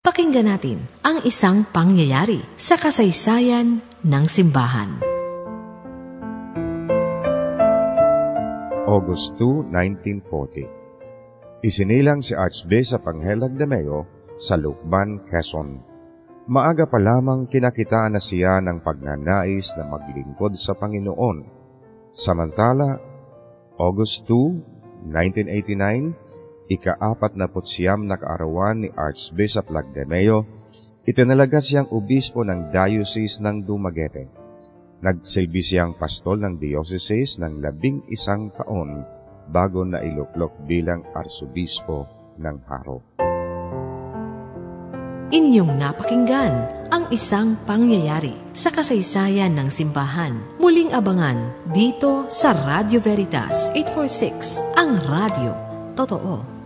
Pakinggan natin ang isang pangyayari sa kasaysayan ng simbahan. August 2, 1940 Isinilang si Archbishop Angel Agdameo sa Lukban, Quezon. Maaga pa lamang kinakitaan na siya ng pagnanais na maglingkod sa Panginoon. Samantala, August 2, 1989, ika-apat na putsiyam na kaarawan ni Archbishop Lagdemeo, itinalaga siyang obispo ng Diocese ng Dumaguete. Nagsilbi siyang pastol ng diocese ng labing isang taon bago na iluklok bilang arsobispo ng Haro. Inyong napakinggan ang isang pangyayari sa kasaysayan ng simbahan. Muling abangan dito sa Radio Veritas 846, ang radio. Totoo.